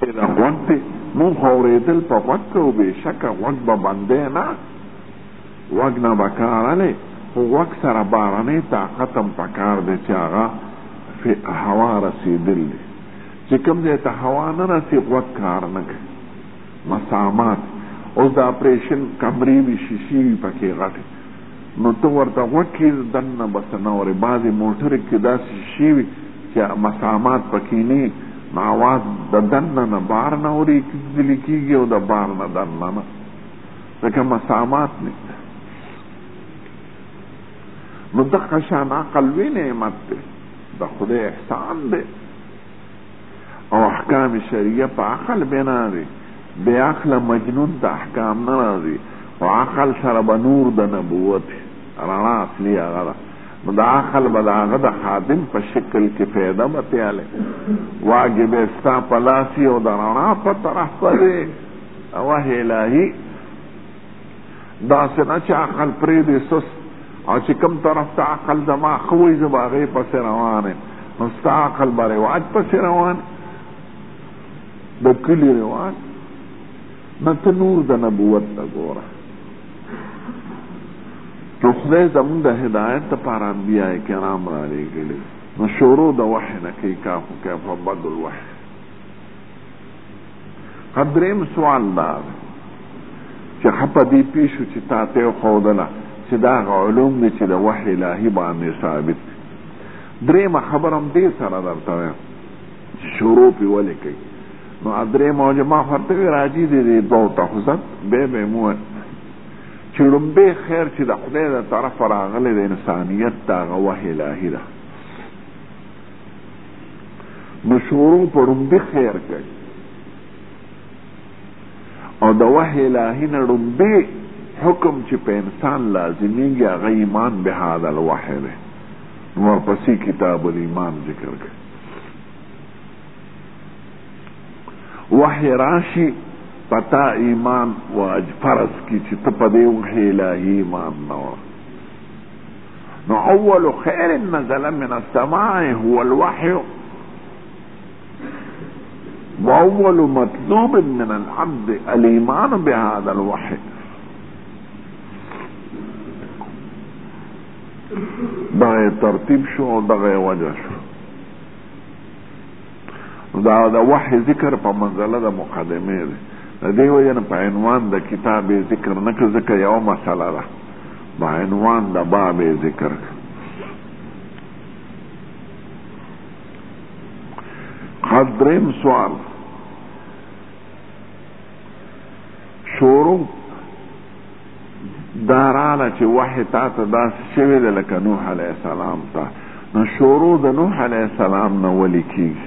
دا غوږ دی مونږ خو اورېدل په غوږ کوو بېشکه غوږ به بندی نه غوږ نه به کار الی خو غوږ سره بارنی طاقت هم پکار دی چې هغه هوا رسېدل دی چې کوم ځای ته هوا نه رسي غوږ کار نه کوي مسامات اوس د اپریشن کمرې وي شیشې وي پکې غټې نو ته ورته غوږ کېږده، دننه به څه نه اورې، بعضې موټرې کې داسې شیشې وي چې مسامات پکې نه وي، نو اواز د دننه نه بهر نه اورېدلي کېږي او د بهر نه دننه نه، ځکه مسامات نه وي. نو دغه شان عقل لوی نعمت دی، د خدای احسان دی. او احکام شرعیه په عقل بنا دی بې عقله مجنون ته احکام نه راځي او عقل سره به نور د نبوت رڼا اصلي هغه ده نو د عقل به د هغه د خادم په شکل کې پیدا به تیالی واګې به ستا په لاس او د رڼا په طرف به دی او الهي داسې نه چې عقل پرېږدې سست او چې کوم طرف ته عقل زما ښه وایي زه به هغې پسې روان یم نو ستا عقل به رواج پسې روان د کلي رواج نه ته نور د نبوت ته ګوره نو خدای زمونږ د هدایت لپاره انبیا کرام را لېږلي نو شروع د وحې نه کوي کافو کیف بدل وحې ښه درېیم سوال دا دی چې ښه په دې پوه شو چې تا ته وښودله چې دا هغه علوم دي چې د وحي الهي باندې ثابت دي درېیمه خبره هم دې سره درته وایم چې شروع پې ولې کوي نو درېیمه وجه ما خو ورته ویې راځي دې دې دوو ته خو زه بیا به یې مو چې لومبی خیر چې د خدای د طرفه راغلی د انسانیت د هغه وحې الهي ده مشورو په ړومبي خیر کوي او د وحی الهی نه ړومبي حکم چې په انسان لازمیږي هغه ایمان به هذا الوحی دی نو ورپسې کتاب الایمان ذکر کوي وحی راشي پتا ایمان واج فرض کی چې ته په دې وحی الهی ایمان نه نو اول خیر نزل من السماء هو الوحی واول مطلوب من العبد الايمان بهذا الوحي دا ترتیب شو او دغه وجه شو دا د وحي ذکر په منزله د مقدمه دی د دې وجه نه په عنوان د کتاب ذکر نه ځکه یو مسله ده بعنوان د باب یې ذکر کړ. قد دریم سوال شروع دا راله چې وحی تا ته داسې شوې ده لکه نوح علیه السلام ته نو شروع د نوح علیه السلام نه ولې کېږي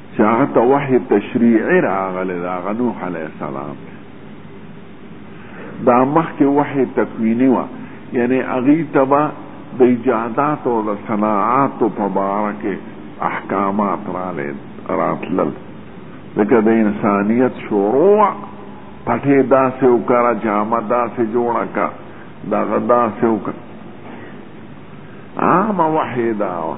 چې هغه ته وحی تشریعي راغلی ده هغه نوح علیه السلام دی دا مخکې وحی تکویني وه یعنې هغوی ته به د ایجادات او د صناعاتو په باره کې احکامات راتلل ځکه د انسانیت شروع پټې داسې وکړه جامه داسې جوړه کړه دغه داسې وکړه عامه وحې دا وه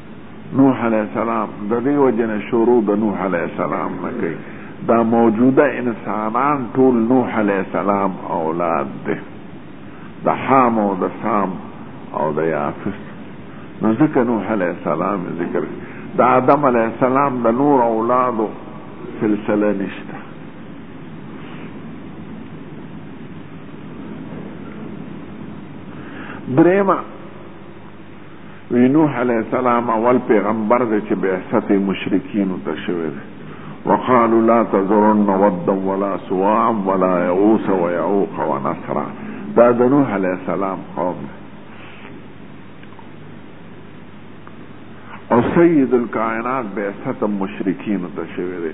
نوح علیه السلام د دې وجه نه شروع د نوح علیه السلام نه کوي دا موجوده انسانان ټول نوح علیه السلام اولاد دی د حام او د سام او د یافس نو ځکه نوح علیه السلام ذکر د آدم علیه السلام د نور اولادو سلسله نشته درېمه وی نوح علیه السلام اول پیغمبر دی چې بعثت یې مشرکینو ته شوی دی وقالوا لا تذرن ودا ولا سواعا ولا یعوس ویعوق ونصرا دا د نوح علیه السلام قوم دی او سید الکائنات بعثت مشرکینو ته شوی دی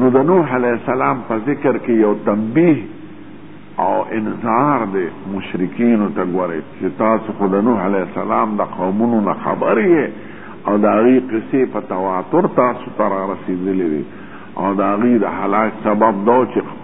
نو د نوح علیه السلام په ذکر کې یو تنبیه او انذار دی مشرکینو ته ګورئ چې تاسو خو د نوح علیه السلام د قومونو نه خبر یې او د هغې قصې په تواتر تاسو ته رارسېدلې وې او د هغې د هلاک سبب دا چې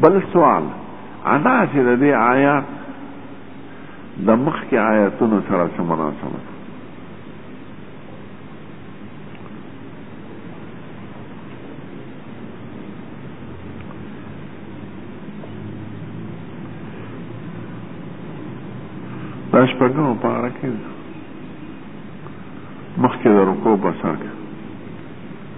بل سوال ادا چې د دې آیات د مخکې آیاتونو سره څه مناسبت دا شپږمه پاره کې مخکې د رکوع په سر کې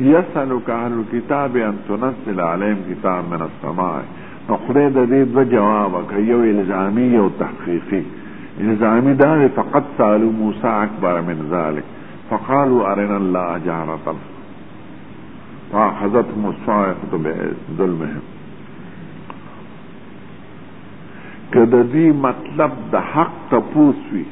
یسألک اهل الکتاب ان تنزل علیهم کتاب من السماء نو خدای د دې دوه جواب کوي یو الزامی یو تحقیقی الزامی دا دی فقط سالو موسی اکبر من ذلک فقالوا ارنا الله جهرة فاخذتهم الصاعقة بظلمهم که د دې مطلب د حق تپوس وي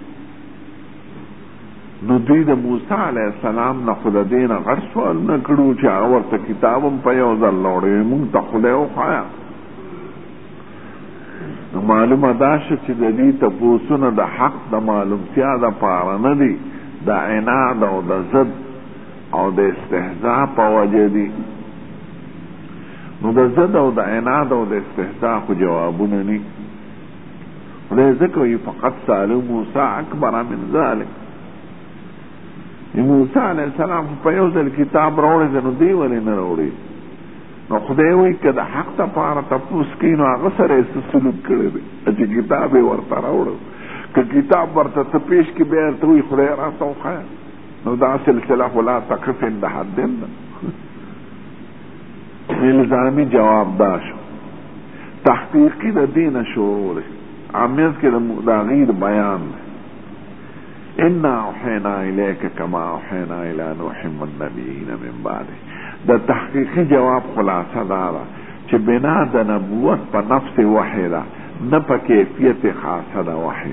نو دوی د موسی علیه السلام نه خو د دې نه غټ سوالونه کړي وو چې هغه ورته کتاب هم په یو ځل راوړی وي موږ ته خدای وښایه نو معلومه دا شوه چې د دوی تپوسونه د حق د معلومتیا دپاره نه دي د عناد او د ضد او د استهزا په وجه دي نو د ضد او د عناد او د استهزا خو جوابونه نه خدای ځکه وایي فقط سالو موسی اکبر من ذلک موسی علیه السلام په یو ځل کتاب راوړی دی نو دی ولې نه راوړي نو خدای وایي که د حق دپاره تپوس کوي نو هغه سره یې څه سلوک کړی دی چې کتاب یې ورته راوړو که کتاب ورته څه پېښ کړي بیا ورته وایي خدای راته وښایه نو دا سلسله خو لا تقف عند حد ده الزامي جواب دا شو تحقیقی د دین شروع دی امیز کې د غیر بیان دی ان اوحینا الیک کما اوحینا الی نوح والنبیین من بعد د تحقیقی جواب خلاصه دا ده چې بنا د نبوت په نفس وحی ده نه په کیفیت خاصه ده وحی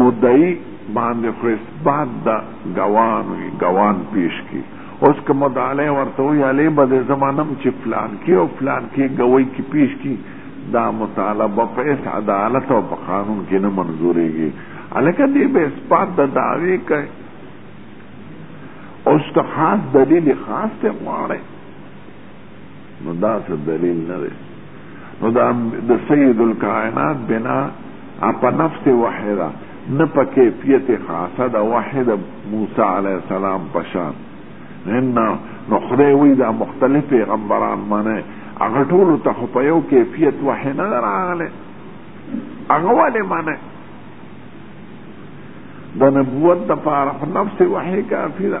مدعی باندې خو اثبات د ګوان وي ګوان پیش کی اوس که مدعاله ورته وي علی به د زمانم چې فلان کې او فلان کې ګوي کې پیش کی دا مطالبه په اس عدالت او په قانون کې نه منظورېږي الکه دې به اثبات د دعوی کوي اوس ته خاص دلیل خاص ته غواړي نو دا څه دلیل نه دی نو دا د سید الکائنات بنا په نفس وحی ده نه په کیفیت خاصه ده وحی د موسی علیه السلام په شان نه نو خدای وایي دا مختلف پیغمبران منه هغه ټولو ته خو په یو کیفیت وحی نه ده راغلی هغه ولې منه د نبوت دپاره خو نفس وحی کافي ده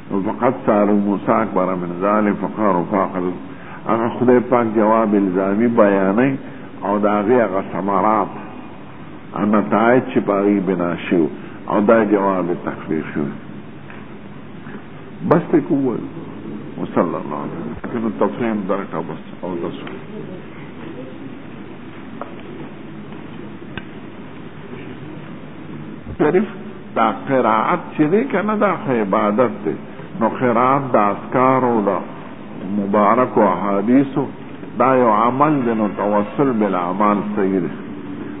فقط سارو موسی اکبر من ذلک فقار فاقد هغه خدای پاک جواب الزامی بیانې او دا هغه هغه ثمرات ان نتایج چې په هغې بنا شو او دا جواب یې تقریر شو بس ته کو وویل وصلی الله علیه وسلم تفهیم درکه بس او بس تعریف دا قرائت چې دی که نه دا خو عبادت دی نو قرائت د اذکارو د مبارکو احادیثو دا یو عمل دی نو توسل بالاعمال صحیح دی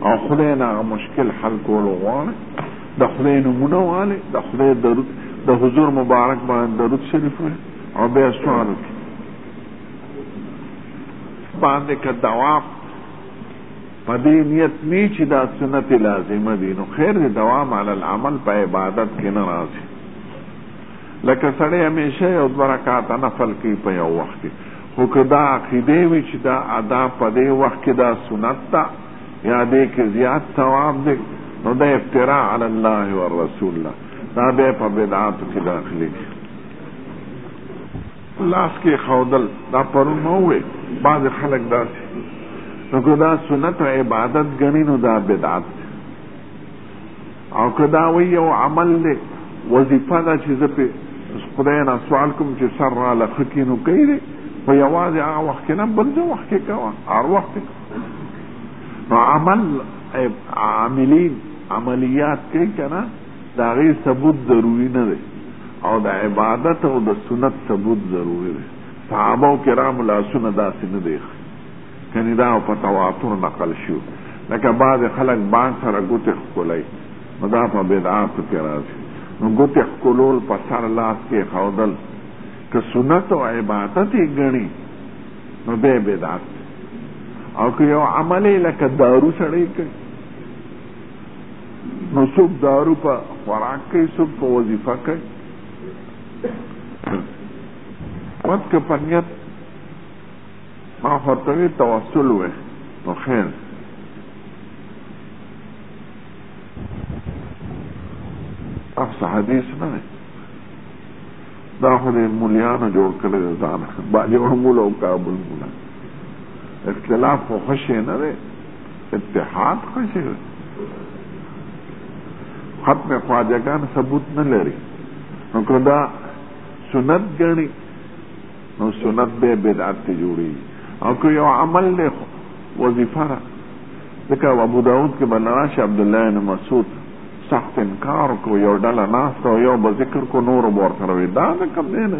او خدای نه هغه مشکل حل کول غواړي د خدای نمونه والي د خدای درود د حضور مبارک باندې درود شریف وي او بیا سوال وکړي باندې که دواب په دې نیت وي چې دا سنت لازمه دي نو خیر دی دوام علی العمل په عبادت کې نه راځي لکه سړی همیشه یو دوه رکعته نفل کوي په یو وخت کې خو که دا عقیدې وي چې دا ادا په دې وخت کې دا سنت ده یا دې کې زیات ثواب دی نو دا افتراء علی الله و رسول الله دا به په بدعاتو کې داخلي لاس کېښودل دا پرون مو ووې بعضې خلک داسې نو که دا سنت عبادت ګڼي نو دا بدعت دی او که دا وایي یو عمل دی وظیفه ده چې زه پې خدای نه سوال کوم چې سر راله ښه کړي نو کوي دی خو یوازې هغه وخت کې نه بل ځای وخت کې کوه هر وخت کې نو عمل عاملین عملیات کوي که نه د هغې ثبوت ضروري نه دی او د عبادت او د سنت ثبوت ضروري دی صحابه او کرام لاسونه داسې نه دی ایښی کنې دا په تواتر نقل شو لکه بعضې خلک بانک سره ګوتې ښکلوي نو دا په بدعاتو کې راځي نو ګوتې ښکلول په سر لاس کې ښودل که سنت او عبادت یې ګڼي نو بیا بدعت او که یو عمل یې لکه دارو سړی کوي نو څوک دارو په خوراک کوي څوک په وظیفه کوي وخت که په نیت ما ورته وی توسل وې نو خیر افسه حدیث نه دی دا خو د مولیانو جوړ کړی دی ځان باجوړ مولا او کابل مولا اختلاف خو ښه شی نه دی اتحاد خو شي ختم خواجګان ثبوت نه لري نو که دا سنت ګڼي نو سنت به بدعت ته جوړېږي او که یو عمل دی وظیفه ده ځکه ابو داود کې به راشه عبدالله بن مسعود سخت انکار کو یو ډله ناسته او یو به ذکر کو نورو به ورته وي دا د کوم دی نه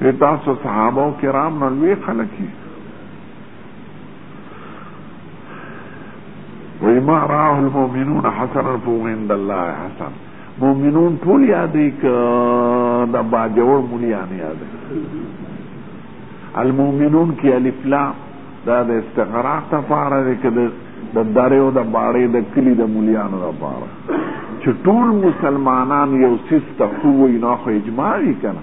دی تاسو صحابه کرام نه لوی خلک وی ما راه المؤمنون حسنا فهو عند الله حسن مؤمنون ټول یادې ک د باجوړ مليان یاد المؤمنون کې الف لام دا د استقرار تفاره ده کې د دریو د باړې د کلی د مليانو لپاره چې ټول مسلمانان یو سیس ته خو وي نو خو اجماع وي کنه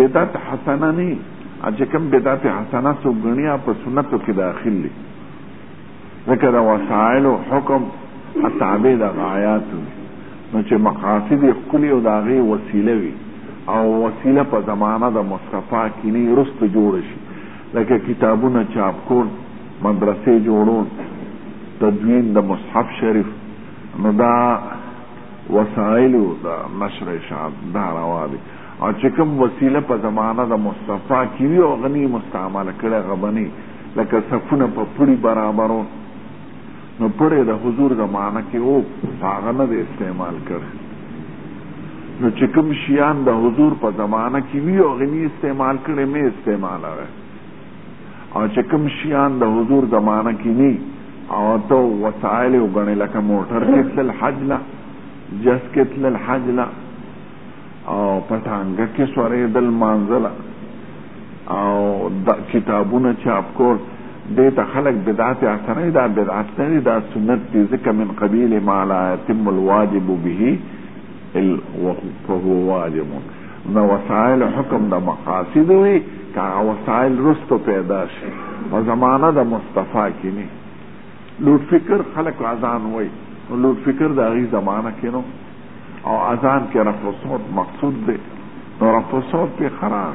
بدعت حسنه نی چې کوم بدعت حسنه څوک ګڼي په سنتو کې داخل دي ځکه د وسایلو حکم تابع د غایات نو چې مقاصد یې ښکلي او د هغې وسیله وي او وسیله په زمانه د مصطفی کې نه وروسته جوړه شي لکه کتابونه چاپ کول مدرسې جوړول تدوین د مصحف شریف نو دا وسائلو د نشر اشاعت دا روا دي او چې کوم وسیله په زمانه د مصطفی کې وي او غني مستعمل کړي هغه بني لکه صفونه په پړي برابرو نو پړې د حضور زمانه کې او هغه نه د استعمال کړي نو چې کوم شیان د حضور په زمانه کې وي او غني استعمال کړي مې استعمال راغی او چې کوم شیان د حضور زمانه کې ني او ته وسایل وګڼې لکه موټر کې تلل حج له جس کې تلل حج له او پټانګه کې سورېدل مانځله او د کتابونه چاپ کول دې ته خلک بدعت اثرې دا بدعت نه دا سنت دي ځکه من قبیل ما لا يتم الواجب به فهو واجب د وسائل حکم د مقاصد وي که هغه وسائل رستو پیدا شي په زمانه د مصطفی کې نه لوډ فکر خلک اذان وای نو لوډ فکر د هغې زمانه کې نو او اذان کې رفع صوت مقصود دی نو رفع صوت پې خراب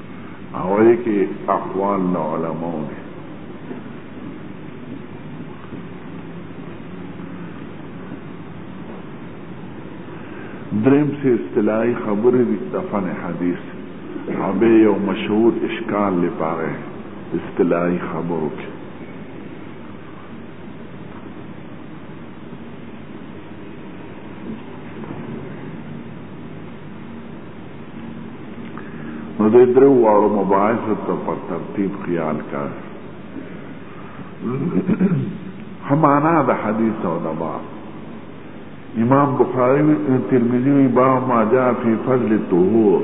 هغه کې اقوال له علماو دي دریم سه اصطلاحي خبرې دي د فن حدیث هغه یو مشهور اشکال لپاره اصطلاحي خبرو کې نو د درو واړو مباحثو ته په ترتیب خیال کار همانا د حدیث او د باب امام بخاری ترمذی وی با ما جاء فی فضل الطهور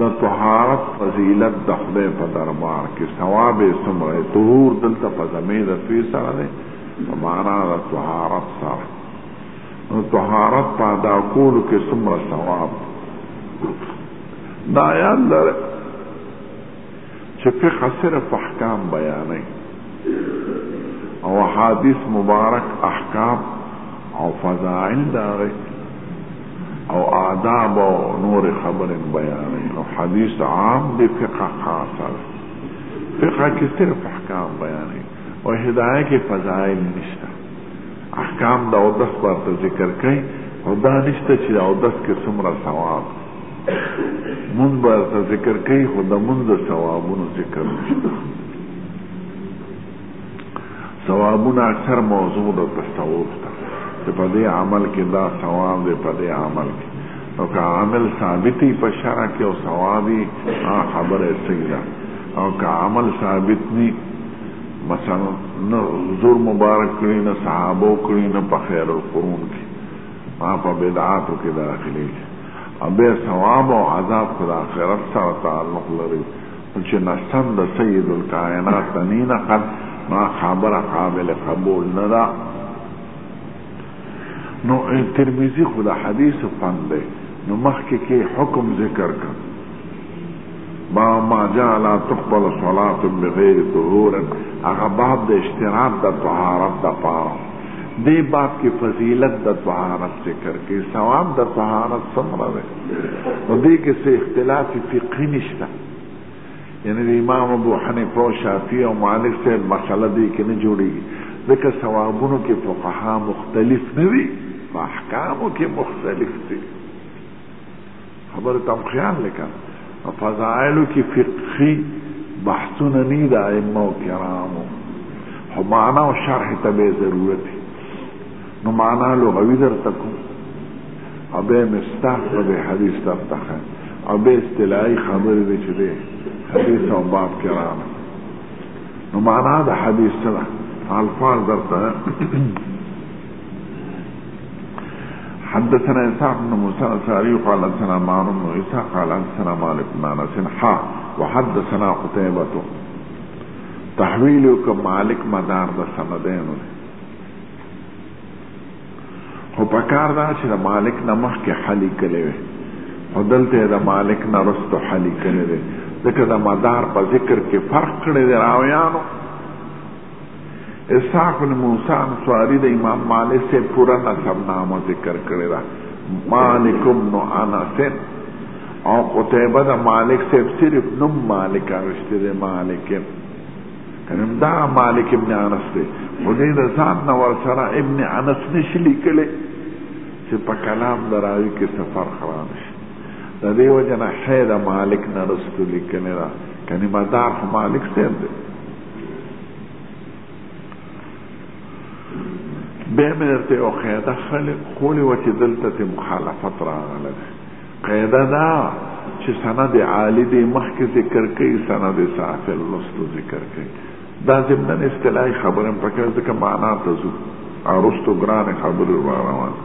د طهارت فضیلت د خدای په دربار کې ثواب یې څومره طهور دلته په زمې د فی سره دی په معنا د طهارت سره نو طهارت په ادا کولو کې څومره ثواب دا یاد لره چې فقه صرف احکام بیانوي او حادث مبارک احکام او فضائل داغه او آداب او نور خبر بیان او حدیث عام دی فقه خاص فقه کې صرف احکام بیان او هدايه کې فضائل نشته احکام د اودس ورته ذکر کوي او دا نشته چې اودس کې څومره ثواب مونږ به ورته ذکر کوي خو د مونږ د ثوابونو ذکر نشته ثوابونه اکثر موضوع د تصوف ده چې په دې عمل کې دا ثواب دی په دې عمل کې او که عمل ثابتي په شرع کې او ثوابي خبره صحیح ده او که عمل ثابت نه مثلا نه حضور مبارک کړي نه صحابه کړي نه په خیر القرون کې ما په بدعاتو کې داخلي او به ثواب او عذاب خو د آخرت سره تعلق لري چې نستم د سید الکائنات نه نقل ما خبره قابل قبول نه ده نو ترمذی خو د حدیث پند دی نو مخکې کې حکم ذکر کړ ما ما جاء لا تقبل صلاة بغیر طهور هغه باب د اشتراط د طهارت د پاره دې باب کې فضیلت د طهارت ذکر کې ثواب د طهارت څومره دی نو دې کې څه اختلاف فقهي نشته یعنی د امام ابو حنیفه او شافعي او مالک صاحب مسله دې کې نه جوړیږي ځکه ثوابونو کې فقها مختلف نه دي په احکامو کې مختلف دي خبر تم خیال لکه په فضایلو کې فقهي بحثونه نه د ائمه کرامو خو معنا او شرح ته به ضرورت نو معنا لغوي درته کوم او به مستح به حدیث درته خان او به اصطلاحي خبرې دي چې دی حدیث او باب کې راغله نو معنا د حدیث سره الفاظ درته حدثنا اسحاق بن موسى الانصاري قال حدثنا معمر بن عيسى قال حدثنا مالك بن انس حا وحدثنا قتيبة تحويل مالك مدار د سندين خو په کار دا چې د مالک نه مخکې حلی کړی وي خو دلته د مالک نه رستو حلی کړی دی ځکه د مدار په ذکر کې فرق کړی دی راویانو اسحاق بن موسی انصاری د امام مالک سے پورا نسب نامه ذکر کړی دا مالک بن انس او قتیبه د مالک سے صرف نوم مالک اوشته دی مالک کنم دا مالک ابن انس دی خو دې د ځان نه ورسره ابن انس نشي لیکلی چې په کلام د راوي کې څه فرق رانشي د دې وجه نه ښه د مالک نه رستو لیکلی ده کنی مدار خو مالک صاحب دی بیا مې درته یو قاعده ښوولې وه چې دلته ترې مخالفت راغلی دی قاعده دا چې سند عالي دی مخکې ذکر کوي سند صافي لوستو ذکر کوي دا ضمنا اصطلاحي خبره هم پکې ځکه معنا ته ځو او وروستو ګرانې خبرې را روانې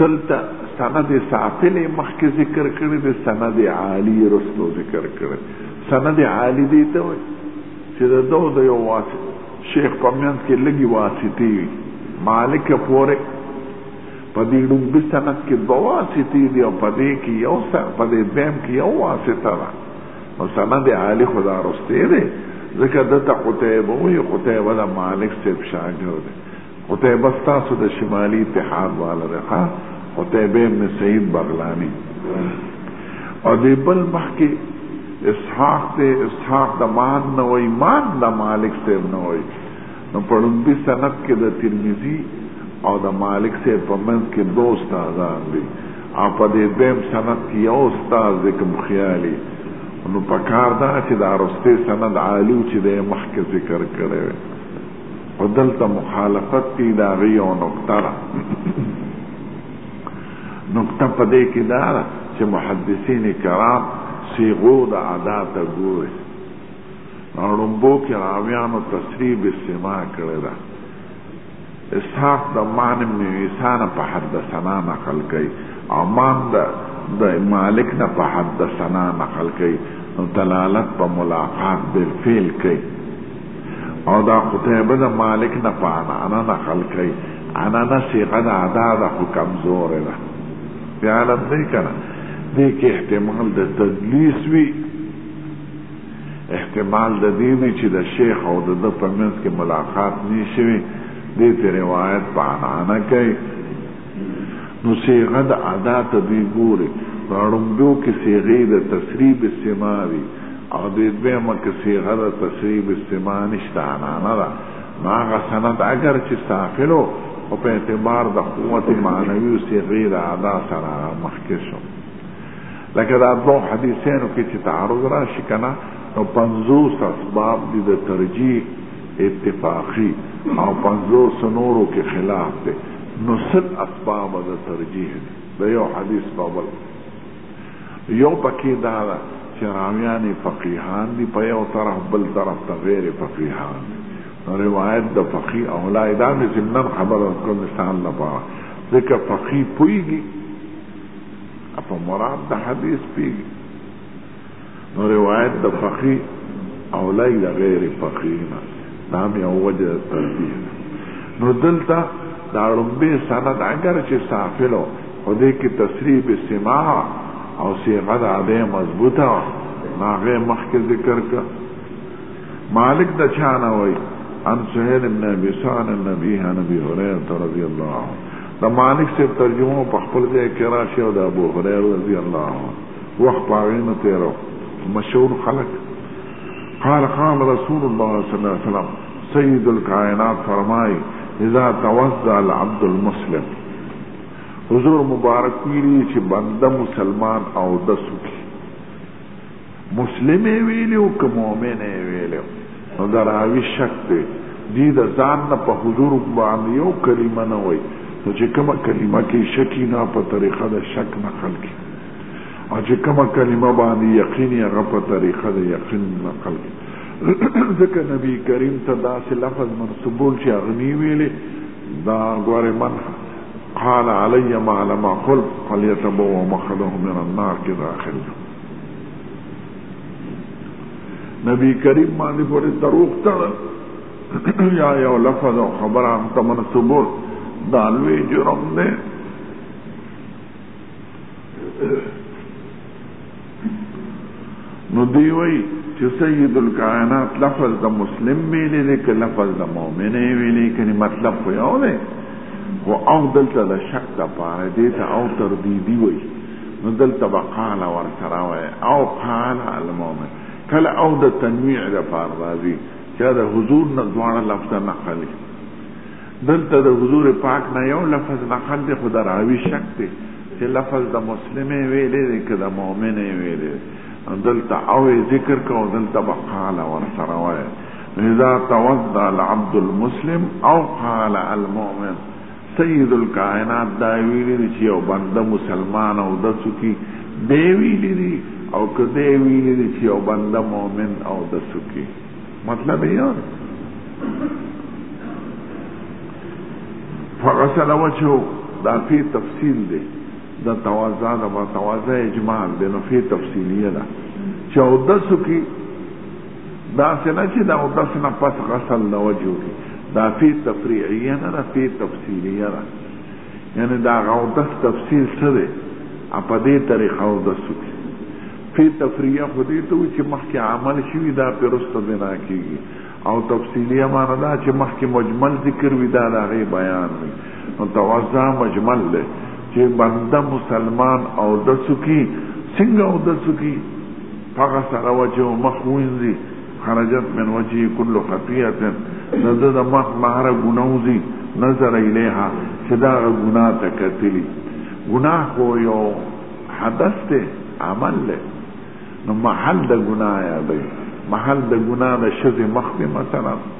دلته سند سافل مخکې ذکر کړی دی سند عالی رستو ذکر کړی سند عالی دی ته وایي چې د دو د یو واسطه شیخ په منځ کې لږي واسطې وي مالک پورې په دې ډومبي سند کې دوه واسطې دي او په دې کې یو سر په دې دویم کې یو واسطه ده نو سند عالي خدا رستې دی ځکه دته قتیبه وي قتیبه د مالک صاحب شاګرد دی قتيبه ستاسو د شمالي اتحاد والا دی ښه قتيبه ابن سعيد بغلاني او دې بل مخکې اسحاق دی اسحاق د مان نه وای مان د مالک صاحب نه وای نو په لومبي سند کې د ترمذي او د مالک سے په منځ کې دو استادان دي او په دې دیم سند کې یو استاد دی کوم خیالي نو په کار دا چې دا رسته سند عالی چې د مخکې ذکر کړی او دلته مخالفت کی دا غي او نقطه را نقطه په دې کې دا را چې محدثین کرام صيغو د ادا ته ګوري اړمبو کې راویانو تصریح به سما کړی دا اسحاق د مان ابن عیسان په حدثنا نقل کوي امان د د مالک نه په حدثنا نقل کوي نو دلالت په ملاقات بالفعل کوي او دا قتیبه د مالک نه په عنعنه نقل کوي عنعنه صیغه د ادا ده خو کمزورې ده بیا علم دی که نه دې کې احتمال د تدلیس وي احتمال د دې وي چې د شیخ او د ده په منځ کې ملاقات نه شوي دې ته روایت په عنعنه کوي نو صيغه د ادا ته دوی ګوري، په ړومبيو کې صيغې د تصريب السماع دي او د دويمه کې صيغه د تصريب السماع نشته، عنعنه ده، نو هغه سند اګر چې ثاقل و، خو په اعتبار د قوت معنوي او صيغې د ادا سره هغه مخکې شو. لکه دا دوو حديثينو کې چې تعارض راشي که نه، نو پنځوس اسباب دي د ترجيح، اتفاقي او پنځوسو نورو کې خلاف دی، نو سل اسباب د ترجیح دي د یو حدیث په بل کې. یو په کې دا ده چې راویان یې فقیهان دي په یو طرف، بل طرف ته غیر فقیهان دي، نو روایت د فقیه اولا دی. دا مې ضمناً خبره وکړه مثال لپاره، ځکه فقیه پوهېږي او په مراد د حدیث پوهېږي. نو روایت د فقی اولای له غیر فقی نه دا هم یو وجه د تربیه ده نو دلته دا ړومبی سند اګر چې سافل و خو دې کې تصریح به سما او صیغه د ادې مضبوطه وه نو هغه مخکې ذکر کړه مالک د چا نه وایي عن سهيل بن ابي سعد النبي عن ابي هريره رضي الله عنه د مالک سے ترجمه په خپل ځای کې راشي او د ابو هريره رضی الله عنه وخت په هغې نه تېروه مشهور خلک قال قال رسول الله صلی الله علیه وسلم سید الکائنات فرمای اذا توضع العبد المسلم حضور مبارک ویلي چې بنده مسلمان او دسو کې مسلم یې ویلي او که مؤمن یې ویلي نو د راوي شک دی، دی د ځان نه په حضور باندې یو کلمه نه وایي، نو چې کومه کلمه کې شک وي نو هغه په طریقه د شک نقل کړي او چې کومه کلمه باندې یقین وي هغه په طریقه د یقین نقل کړي ځکه نبی کریم ته داسې لفظ منسوبول چې هغه نی ویلې دا ګوره من قال علی ما لم اقل فلیتبوا مقعده من النار کې داخل دی نبی کریم باندې پورې دروغ تړل یا یو لفظ او خبره هم ته منسوبول دا لوی جرم دی نو دی وی چې سید الکائنات لفظ د مسلم ویلې دی که لفظ د مؤمن ویلې کني مطلب خو یو دی خو او دلته د شک د پاره دی ته او تردیدي وایي نو دلته به قال ورسره وایې او قال المؤمن کله او د تنویع لپاره راځي چې د حضور نه دواړه لفظه نقل دي دلته د حضور پاک نه یو لفظ نقل دی خو د راوي شک دی چې لفظ د مسلمې ویلې دی که د مؤمنې ویلې دلته او ذکر کو دلته به قال ورسره وایي اذا توضا العبد المسلم او قال المؤمن سید الکائنات دا ویلي دي چې یو بنده مسلمان اودس وکړي، دی ویلي دي او که دی ویلي دي چې یو بنده مؤمن اودس وکړي، مطلب یې یو دی. فغسل وجهه دا فی تفصیل دی د توازع د متوازع اجمال دی نو فی تفصیلیه ده چې اودس وکړي داسې نه چې د اودس نه پس غسل د وجې وکړي دا فی تفریعیه نه ده فی تفصیلیه ده یعنی د هغه اودس تفصیل څه دی په دې طریقه اودس وکړي فی تفریعه خو دې ته وایي چې مخکې عمل شوي دا پرې وروسته بنا کېږي او تفصیلیه معنا دا چې مخکې مجمل ذکر وي دا د هغې بیان وي نو توضع مجمل دی چې بنده مسلمان اودس وکړي څنګه اودس وکړي هغه سره وه چې مخ ووینځي خرجت من وجهه کل خطیه د ده د مخ نه هره ګناه وځي نظر الیها چې دا هغه ګناه ته کتلي ګناه خو یو حدث دی عمل دی نو محل د ګناه یادوي محل د ګناه د ښځې مخ دی مثلا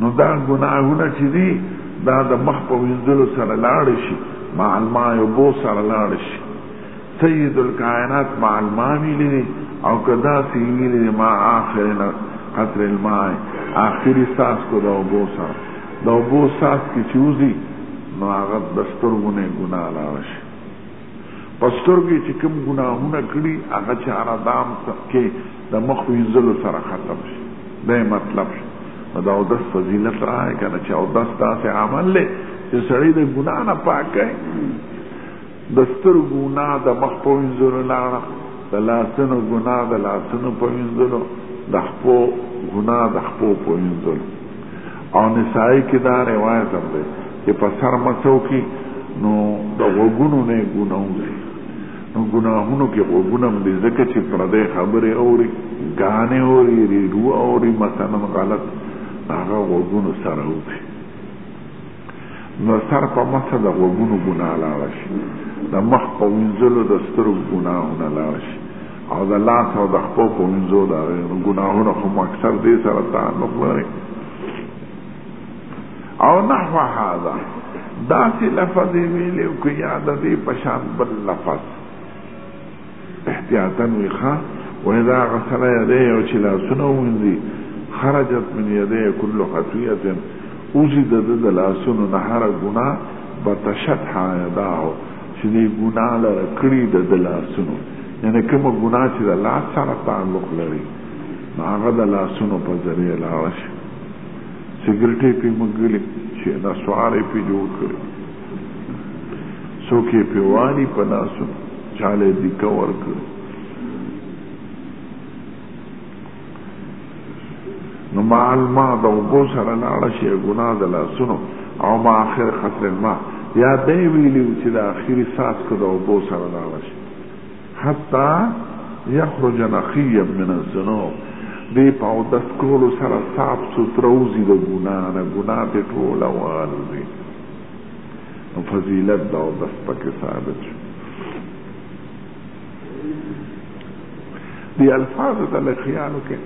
نو دا ګناهونه چې دي دا د مخ په وینځلو سره لاړ شي مع الماء اوبو سره لاړ شي سید الکائنات مع الماء ویلي دي او که داسې یې ویلي دي مع آخر قطر الماء آخري څاڅکو د اوبو سره د اوبو څاڅکي چې وځي نو هغه د سترګو نه ګناه لاړه شي په سترګو یې چې کوم ګناهونه کړي هغه چاره دا هم کې د مخ وینځلو سره ختم شي دا یې مطلب شي نو د اودس فضیلت راغی که نه چې اودس داسې عمل دی چې سړی د ګناه نه پاک کوي د سترګو ګناه د مخ په وینځلو لاړه د لاسونو ګناه د لاسونو په وینځلو د خپو ګناه د خپو په وینځلو او نسائی کې دا روایت هم دی چې په سر مسو کې نو د غوګونو نه ګناه وځي نو ګناهونو کې غوګونه هم دي ځکه چې پردې خبرې اوري ګانې اوري ریډو اوري مثلا غلط هغه غوګونو سره وځي د سر په مسح د غوږونو ګناه لاړه شي، د مخ په وینځلو د سترګو ګناهونه لاړ شي او د لاس او د خپو په وینځو د هغې ګناهونه خو اکثر دې سره تعلق لري او نحو هذا داسې لفظ یې ویلی که یا د دې په شان بل لفظ احتیاطا ویښه واذا غسل یدی او چې لاسونه ومینځي خرجت من یدی کل خطویت اوزی د د لاسونو نه هر ګنا بتشت حایداه چې دی ګنا لره کړی د د لاسونو یعنی کومه ګنا چې د لاس سره تعلق لري هغه د لاسونو په ذریعه لاړه شي سګریټې پې مګلې چې نسوارې پې جوړ کړي څوک یې پرې والي په لاسونو چاله یې دیکه ورکړي نو مع الماء د اوبو سره لاړه شي ګناه د لاسونو او ما آخر قطر الماء یا دی ویلي چې د آخري څاڅکو د اوبو سره لاړه شي حتی یخرج نقیا من الذنوب دی په اودس کولو سره صاف سوتره وځي د ګناه نه ګناه پې ټوله والوځي او فضیلت دا او بس پکې ثابت شو دی الفاظ د لخیانو کې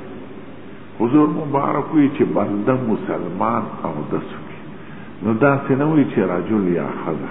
حضور مبارک وی چې بنده مسلمان او دس کی نو دا څه نه وی چې رجل یا خزه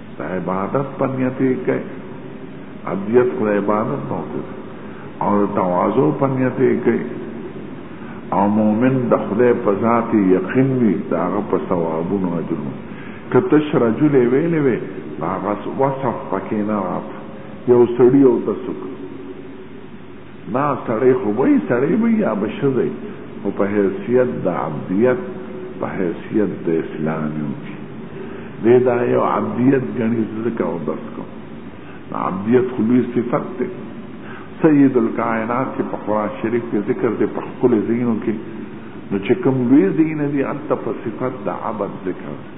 د عبادت په نیت یې کوي ابدیت خو عبادت نه وکړي او د تواضع په نیت یې کوي او مؤمن د خدای په ذات یقین وي د هغه په ثوابونو اجرونو که تش رجل یې ویلې وی د هغه وصف پکې نه راته یو سړي او ته څوک دا سړی خو به یې سړی به یا به ښځی خو په حیثیت د عبدیت په حیثیت د اسلام یو کی دی دا یو عبدیت ګڼي ځکه او درس کوم عبدیت خو لوی صفت دی سید الکائنات چې په قرآن شریف کې ذکر دی په خپل ذهنو کې نو چې کوم لوی ذهن دی هلته په صفت د عبد ذکر دی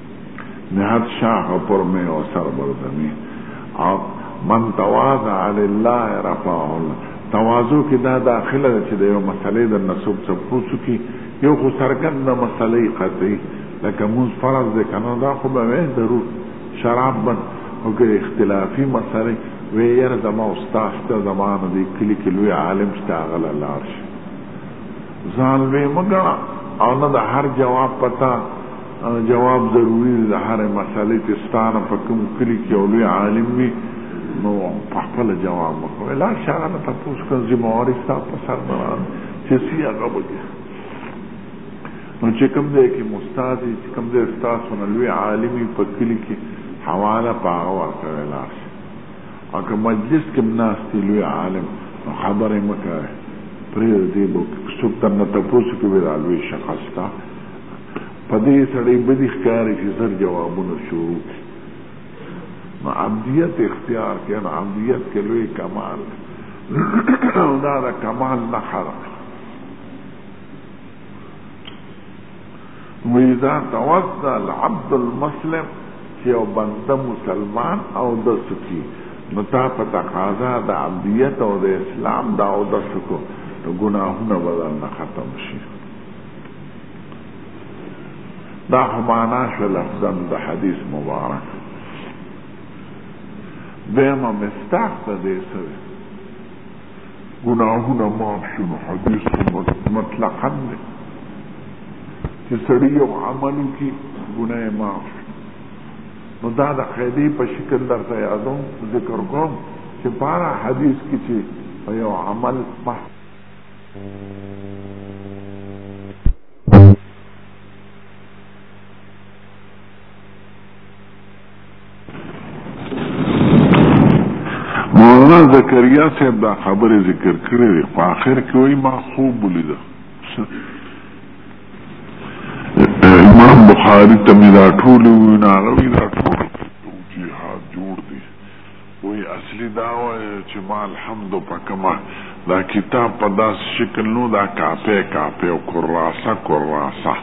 نهاد شاه پر می او سر بردمی او من تواضع لله رفعه الله تواضع کې دا داخله ده چې د یو مسلې د نسوب څه پوسو کې یو خو سرګند مسلې قطعي لکه موږ فرض ده کنه دا خو به وې ضرور شراب بن او کې اختلافي مسلې وې یره زما استاد ته زمانه دې کلی کې لوی عالم شته غلا لار شي ځان وې مګړه او نه د هر جواب پتا جواب ضروري دی د هرې مسئلې چې ستا نه په کوم کلي کې یو لوی عالم وي نو په خپله جواب وکړه لاړ شه هغه نه تپوس کړه ذمهواري ستا په سر نه راغله چې څه هغه وکړي نو چې کوم ځای کې مو استاذ چې کوم ځای ستاسو نه لوی عالم وي په کلي کې حواله په هغه ورکوی لاړ شه او که مجلس کې هم ناست لوی عالم نو خبره یې مه کوی پرېږده دې به څوک درنه تپوس کوي دا لوی شخص ته په دې سړی بدی ښکاري چې زر جوابونه شروع کړي نو عبدیت اختیار کړي نو عبدیت کې لوی کمال او دا د کمال نښه ده وإذا توضأ العبد المسلم چې یو بنده مسلمان او د سکی نو تا په تقاضا د عبدیت او د اسلام دا او د سکو نو ګناهونه به درنه ختم شي دا خو معنا شو لفظا د حدیث مبارک دیمه مفتاح ته دی سوی ګناهونه معاف شو نو حدیث مطلقا دی چې سړی یو عمل وکړي ګناه یې معاف شو نو دا د قاعدې په شکل درته یادوم ذکر کوم چې په هره حدیث کې چې په یو عمل محصول مولانا زکریا صاحب دا خبرې ذکر کړې دي په آخر کې وایي ما خوب ولیده امام بخاری ته مې دا ټولې وویل هغه وایي دا ټول وي اصلي دا وه چي ما الحمد په کومه دا کتاب په داسي شکل نو دا کاپي کاپي او کراسه کراسه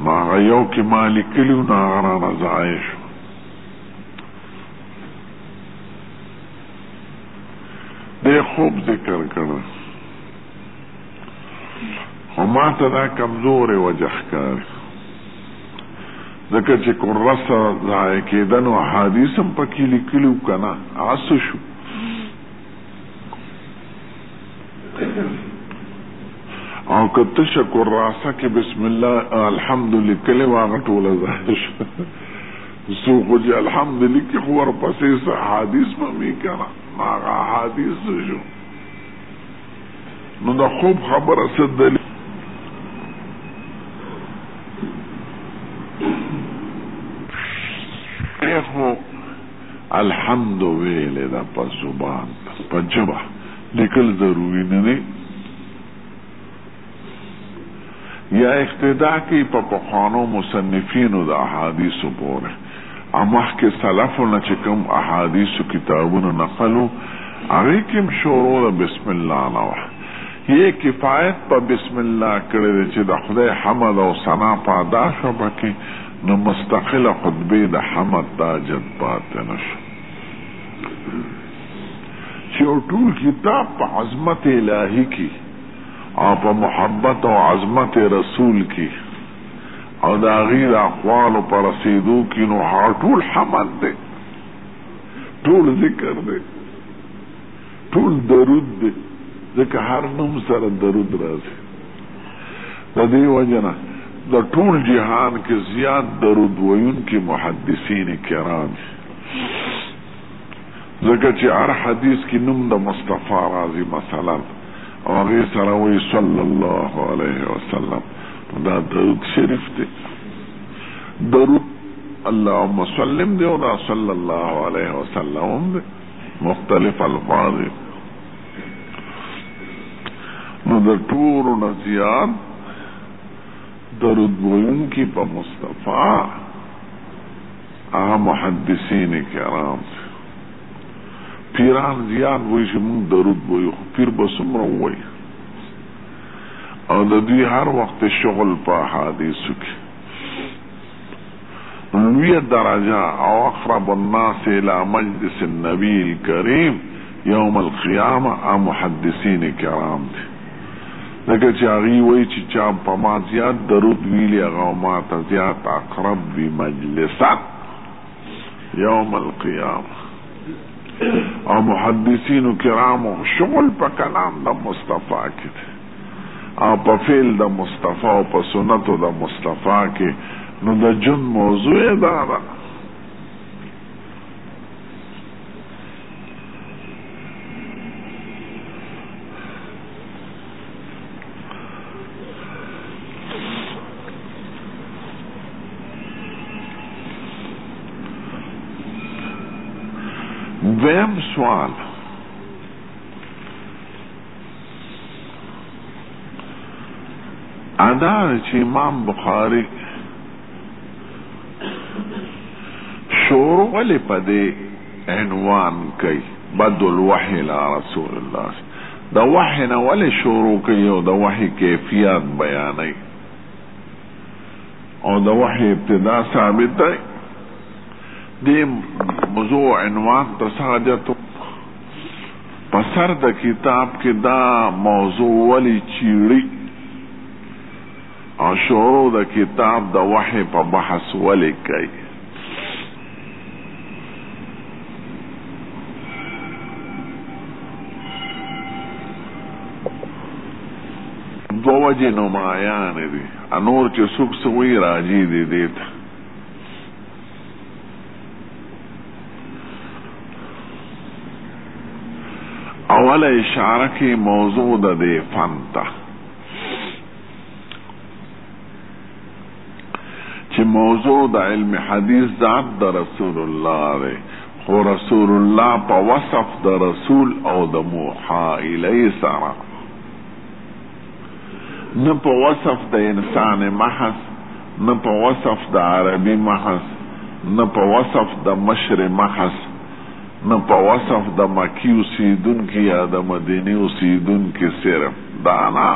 نو هغه یو کي ما لیکلي و نو هغه رانه ضایع شو دې خوب ذکر کړ. خو ماته دا کمزورې وجه ښکاري ځکه چې کرسه ضایع کېده نو احادیث هم پکې لیکلي وو که نه هغه څه شو او که تشه کراسه کې بسم الله الحمد لیکلی وه هغه ټوله ضایع شوه څو خو چې الحمد لیکي خو ورپسې څه احادیث به مې که نه هغه احادیث شو نو د خوب خبره څه دلیل خو الحمد ویل دا په زبان په جبه لیکل ضروری نه دی یا اقتدا کوي په پخوانو مصنفینو د احادیثو پورې او مخکې سلفو نه چې کوم احادیثو کتابونه نقل وو هغې کې هم شروع د بسم الله نه وه یې کفایت په بسم الله کړی دی چې د خدای حمد او ثنا په ادا شوه پکې نو مستقله خطبې د حمد د حاجت پاتې نه شو چې یو ټول کتاب په عظمت الهي کې او په محبت او عظمت رسول کی او د هغی د اقوالو په رسیدو کی نو هغه ټول حمد دی ټول ذکر دی ټول درود دی ځکه هر نوم سره درود راځي د دې وجنه د ټول جهان کې زیات درود ویونکي محدثین کرام ځکه چې هر حدیث کې نوم د مصطفی راځي مثلا او هغه سره وی صلی الله علیه وسلم دا درود شریف دی درود اللهم سلم دی او دا صلی الله علیه وسلم دی مختلف الفاظ دی نو د ټولو نه زیات درود ویونکي په مصطفی هغه محدثین کرام پیران زیات وایي چې موږ درود وایو خو پیر به څومره ووایي او د دوی هر وخت شغل په احادیثو کې لوی درجه او اقرب الناس الى مجلس النبی الکریم یوم القیامه ا محدثین کرام دي لکه چې هغوی وایي چې چا په ما زیات درود ویلی هغه ما ته زیات اقرب وي مجلسا یوم القیامه او محدثین کرامو شغل په کلام د مصطفی کې دی او په فعل د مصطفی او په سنتو د مصطفی کې نو د جن موضوع دا ده دویم سوال ادا چې امام بخاری شور ولې پدې عنوان کوي بدل وحی لا رسول الله د وحی نه ولی شروع کوي او د وحی کیفیات بیانوي او د وحی ابتدا ثابته دې موضوع عنوان ته څه حاجت په سر د کتاب کې دا موضوع ولی چیړي او شروع د کتاب د وحی په بحث ولی کوي دو وجه نمایان دی انور چې سوک سوی راجی دی دیتا اوله اشاره کې موضوع ده د فن ته چې موضوع د علم حدیث ذات د رسول الله دی خو رسول الله په وصف د رسول او د موحا الی سره نه په وصف د انسان محض نه په وصف د عربي محض نه په وصف د مشر محض نه په وصف د مکی اوسیدونکي یا د مدینه اوسیدونکي صرف دا نه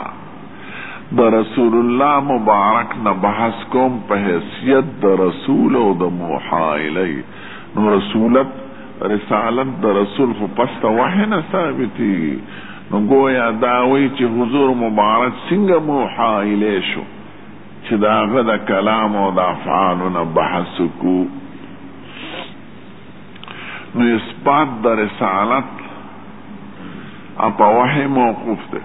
د رسول الله مبارک نه بحث کوم په حیثیت د رسول او د موحا الی نو رسولت رسالت د رسول خو پس ته وحی نه ثابتیږي نو ګویا دا وایي چې حضور مبارک څنګه موحا الی شو چې د هغه د کلام او د افعالو نه بحث وکړو نو اثبات د رسالت په وحی موقوف دی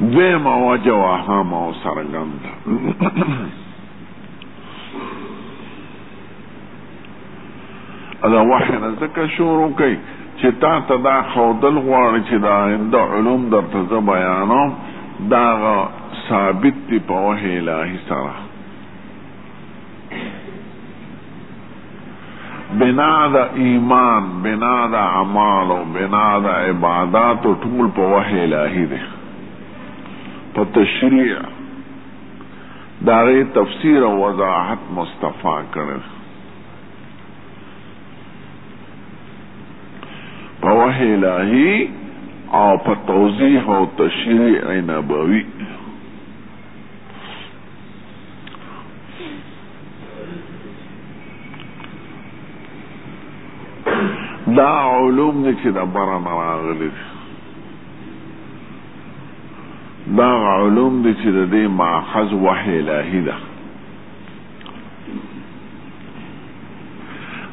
دویمه وجه وهامه او څرګنده دا وحی نه ځکه شروع کوي چې تا ته دا ښودل غواړي چې دا آینده علوم درته زه بیانوم دا ثابت دي په وحی الهي سره بنا د ایمان، بنا د اعمالو، بنا د عباداتو ټول په وحی الهی دی. په تشریع د هغې تفسیر او وضاحت مصطفی کړی دی. په وحی الهی او په توضیح او تشریع نبوی. دا علوم دي چې د بره نه راغلي دي دا علوم دي چې د دې ماخذ وحی الهي ده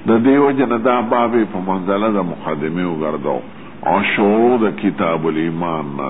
د دې وجه نه دا باب په منځله د مقدمې وګرځاو او شروع د کتاب الایمان نه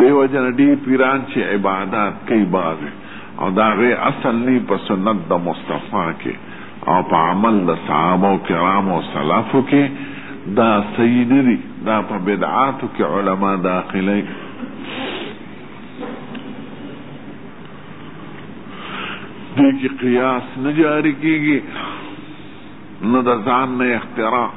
دیو جن ډیر پیران چې عبادت کوي باز او دا غي اصل نه په سنت د مصطفی کې او په عمل د صحابه او کرام او سلف کې دا صحیح نه دي دا په بدعات کې علما داخلي دې کې قیاس نه جاری کیږي نه د ځان نه اختراع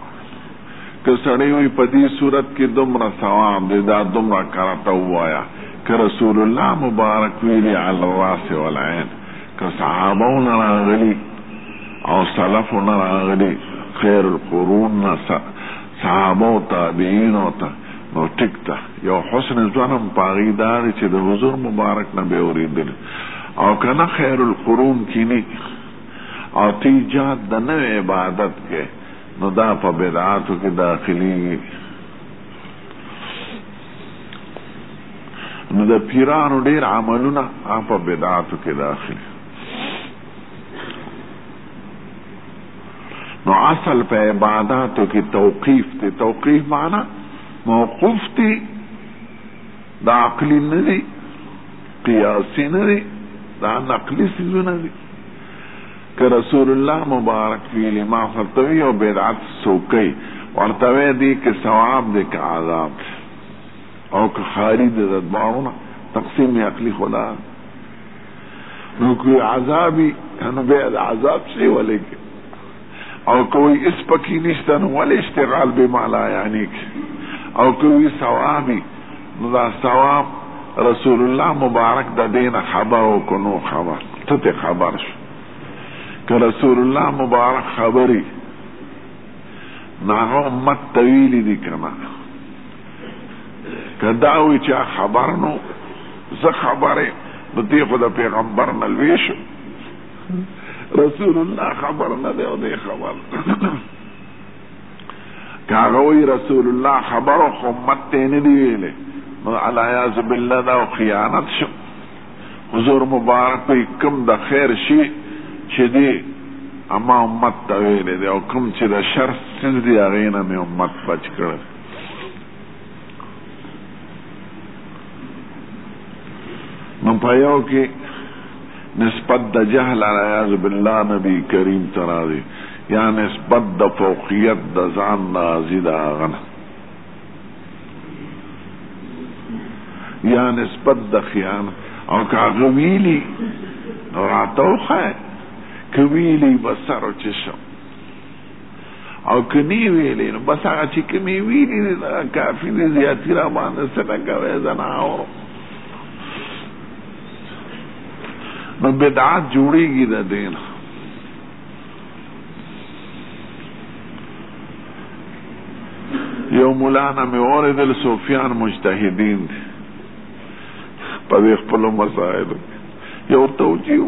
که سړی وي په دې صورت کې دومره ثواب دی دا دومره کرته ووایه که رسول الله مبارک ویلي علی الراس والعین که صحابه نه راغلي او سلف نه راغلي خیر القرون نه صحابه او تابعینو ته نو ټیک ده یو حسن ځوانم په هغې دا دی چې د حضور مبارک نه به یې اورېدلي او که نه خیر القرون کینی او ته ایجاد د نوې عبادت کې نو دا په بدعاتو کې داخليږي نو د پیرانو ډیر عملونه په بدعاتو کې داخلي نو اصل په عباداتو کې توقیف دی توقیف معنا موقوف دی دا عقلی نه دی قیاسی نه دی دا نقلی سیزونه دی که رسول الله مبارک ویلي ما ورته وی یو بدعت څوک کوي ورته وی دی که ثواب دی که عذاب دی او که خاري دی د دواړو نه تقسیم عقلي خو دا نو که عذابي نو بیا د عذاب څه ولګي او که وی اس پکی نشته نو ولی اشتغال به مالا یعنی کی او که وی ثوابی نو دا ثواب رسول الله مبارک د دین خبر او کنو خبر ته خبر شو که رسول الله مبارک خبری ناغه امت طویلی دی کنا که داوی چا خبر نو زه خبره نو دی خو د پیغمبر نلوی شو رسول الله خبر نه دی او دی خبر که هغه وایي رسول الله خبر او خو امت ته یې نه دي ویلی نو العیاذ بالله دا خیانت شو حضور مبارک وایي کوم د خیر شي چې دی اما امت ته ویلی دی او کوم چې د شر څیز دی هغې نه مې امت بچ کړی نو په یو کې نسبت د جهل العیاذ بالله نبی کریم ته راځي یا نسبت د فوقیت د ځان نه راځي د هغه نه یا نسبت د خیانت او که هغه ویلي نو راته وښایه که ویلي به سر چې شم او که نی ویلي نو بس هغه چې کومې ویلي دي کافي دي زیاتي را باندې څه نه کوی زه نه اورم نو بدعات جوړیږي د دین یو مولانا مې اوریدل سفیان مجتهدین دي په خپل مسائل یو توجیه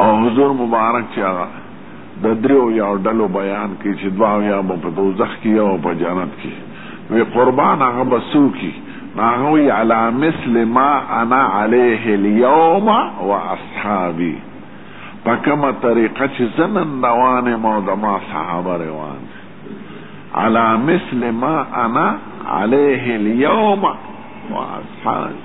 او حضور مبارک چې هغه د دریو یا ډلو بیان کوي چې دوه یا به په دوزخ کې او په جنت کې وی قربان هغه به څوکي هغه وی علی مثل ما انا علیه اليوم واصحابي په کومه طریقه چې زه نن روان یم او زما صحابه روان دي علی مثل ما انا علیه اليوم واصحابي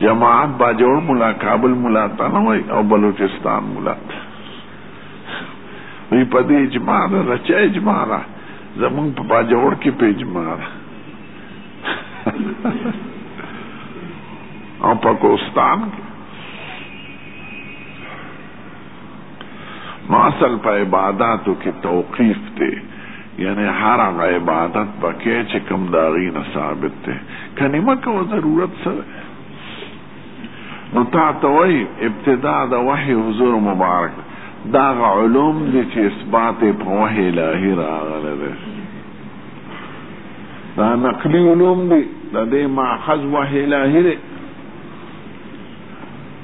جماعت باجوړ ملا کابل ملا ته نه وای او بلوچستان ملا ته وی په دې اجماع ده رچه اجماع ده زمونږ په باجوړ کې په اجماع ده او په کوستان کې ما اصل په عباداتو کې توقیف دی یعنی هر هغه عبادت به کې چې کوم د هغې نه ثابت دی که نیمه کوه ضرورت څه دی نو تا ته وایي ابتدا د وحي حضور مبارک دا علوم دي چې اثبات یې په وحي الهي راغلی دی دا نقلي علوم دي د دې ماخذ وحي الهي دی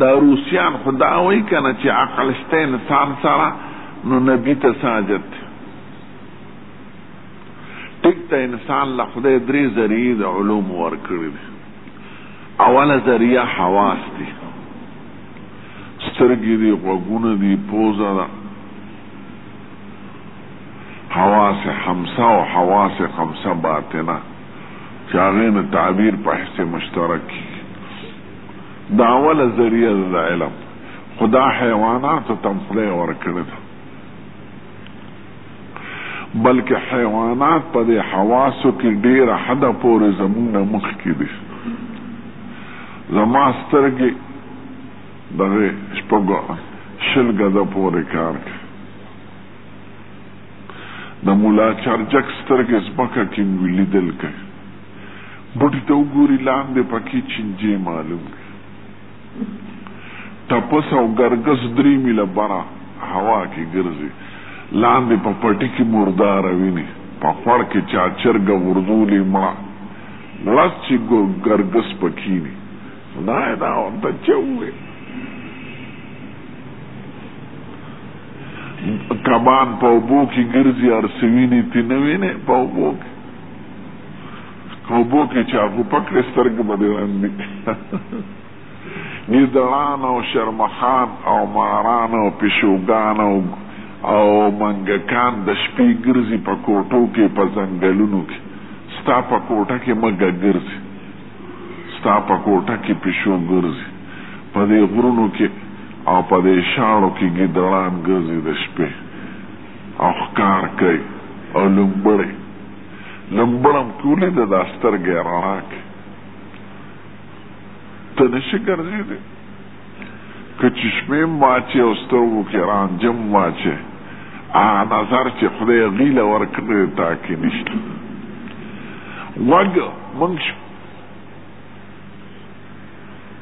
دا روسیان خو دا وایي که نه چې عقل شته انسان سره نو نبي ته څه حاجت دی ټیک ته انسان له خدای درې ذریعې د علوم ورکړي دي اوله ذریعه حواس دي سترګې دي غوږونه دي پوزه ده حواس خمسه او حواس خمسه باطنه چې هغې نه تعبیر په حسې مشترک کېږي دا اوله ذریعه ده د علم خو دا حیواناتو ته هم خدای ورکړې ده بلکې حیوانات په دې حواسو کې ډېره حده پورې زمونږ نه مخکې دي زما سترګې دغه شپږو شل ګزه پورې کار کوي د مولا چارجک سترګې ځمکه کې لیدل کوي بوټي ته وګوري لاندې پکې چینجې معلوم وي. ټپس او ګرګس درې میله بره هوا کې ګرځي، لاندې په پټي کې مرداره وینې، په خوړ کې چا چرګه غورځولې مړه، لس چې ګرګس په کیني. خدایه دا ورته چه وویل؟ کبان په اوبو کې ګرځي هر څه ویني، ته نه وینې په اوبو کې؟ اوبو کې چا خو پکړې سترګې به دې ړندې ګیدړان او شرمخان او ماران او پیشوګان او او منګکان د شپې ګرځي په کوټو کې په ځنګلونو کې ستا په کوټه کې مګه ګرځي ستا په کوټه کې پیشو ګرځي په دې غرونو کې او په دې شاړو کې ګیدړان ګرځي د شپې او ښکار کوي او لومبړی لومبړم کې وليده دا سترګې رڼا کې ته نشي ګرځېدی که چشمې واچې او سترګو کې رانجم واچې هغه نظر چې خدای غیله ورکړی تا کې نشته غوږ موږ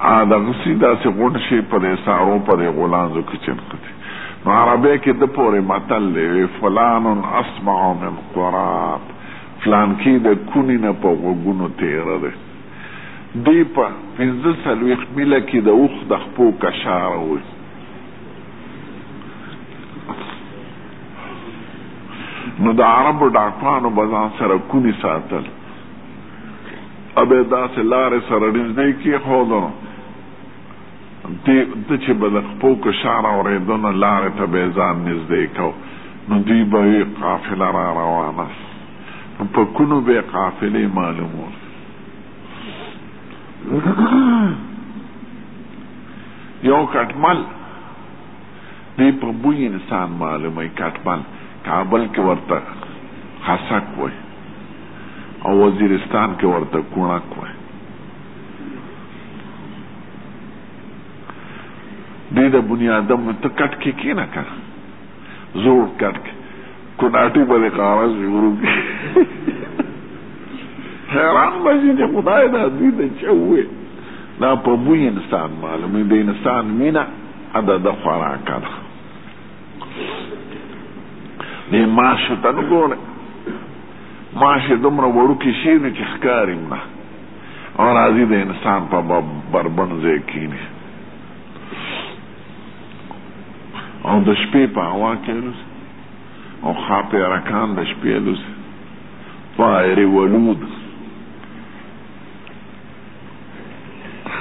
ا دغه سي داسې غونډ شي په دې سارو په دې غولانځو کې چنقتي نو عربی کې د پورې متل دی وی فلان اسمع من قراب فلانکی د کونی نه په غوګونو تیره دی دی په پنځه څلوېښت میله کې د اوښ د خپو کشاره وي نو د عربو ډاکټرانو به ځان سره کونی ساتل ابه داسې لارې سره نږدې کېښودو ته چې به د خپو کشار اورېدو نه لارې ته به یې ځان نږدې کو نو دوی به یې قافله را روانه نو په کونو به یې قافلې معلومول یو کټمل دی په بوی انسان معلومی کټمل کابل کې ورته خسک وای او وزیرستان کې ورته کونک وای دی د بنی آدم ته کټ کې کی نه کړ زور کټ کې کناټي باندې کاغذ شروع کی حیران بشي چې خدای دا دوی ته چوي دا په بوی انسان معلومه د انسان مینه ادا د خوراک ده دې ماش ته نه ګوره ماش دومره وړوکی شي نو چې ښکاري نه او راځي د انسان په بربن ځای کیني او د شپې په هوا کې الوزي او خاپې رکان د شپې الوزي طائر ولود